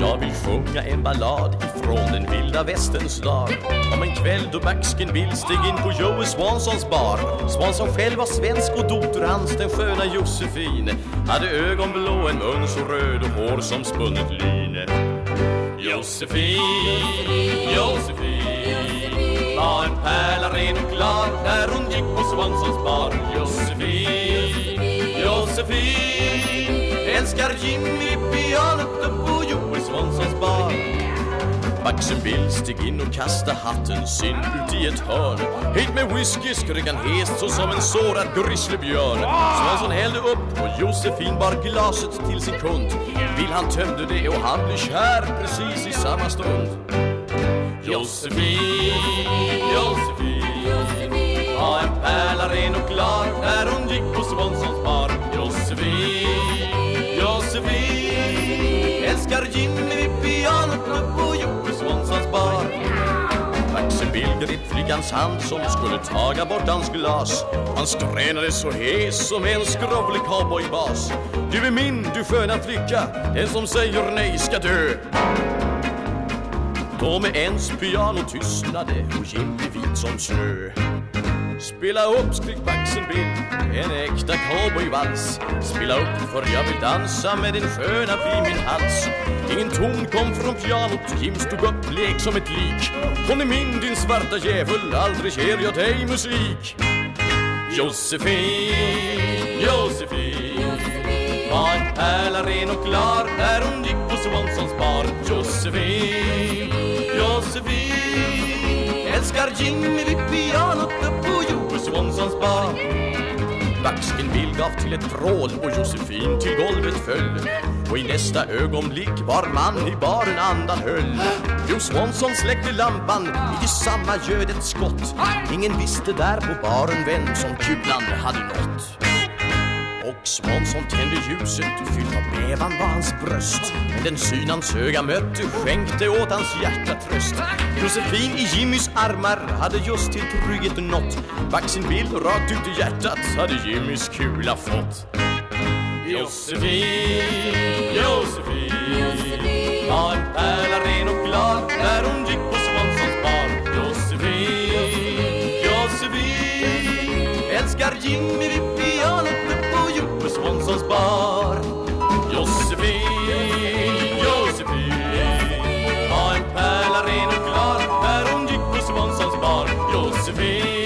Jag vill sjunga en ballad ifrån den vilda västens dag. Om en kväll då Backskin Bill steg in på Joe Swansons bar. Swanson själv var svensk och dotter hans den sköna Josefin. Hade ögon blå, en mun så röd och hår som spunnet lin. Josefin, Josefin var en pärla ren och klar när hon gick på Swansons bar. Josefin, Josefin älskar Jimmy pianot upp på Joel Swansons bar. Baxen Bill steg in och kasta hatten sin ut i ett hörn. Hit med whisky skrek han hest så som en sårad grizzlybjörn Svensson hällde upp och Josefin bar glaset till sin kund. Bill han tömde det och han blev kär precis i samma stund. Josefin, Josefin. Spelar Jimmy vid pianot upp på Jocke Swansons bar. Axel Bill grep flickans hand som skulle taga bort hans glas. Han skränade så hes som en skrovlig cowboybas. Du är min, du sköna flicka, den som säger nej ska dö. Då med ens piano tystnade och Jimmy vit som snö. Spela upp, skrikbaxen Bill, en äkta cowboyvals Spela upp för jag vill dansa med din sköna vid min hals. Ingen ton kom från pianot, Jim stod upp blek som ett lik. Hon är min din svarta djävul, aldrig ger jag dig musik. Josefin, Josefin. Var en pärla ren och klar. När hon gick på Swansons bar Josefin, Josefin. Älskar Jimmy vid pianot Backskin Bill gav till ett vrål och Josefin till golvet föll. Och i nästa ögonblick var man i baren andan höll. Jo Swanson släckte lampan, i samma göd ett skott. Ingen visste där på baren vem som kulan hade nått. Månsson tände ljuset Fylld av bävan var hans bröst. Men den syn hans öga mötte Skänkte åt hans hjärta tröst. Josefin i Jimmys armar Hade just till trygghet nått. Back sin bild rakt ut i hjärtat Hade Jimmys kula fått. Josefin, Josefin, Var en pärla ren och glad När hon gick på Svanssons bal. Josefin, Josefin, Josefin. Älskar Jimmy vid to be.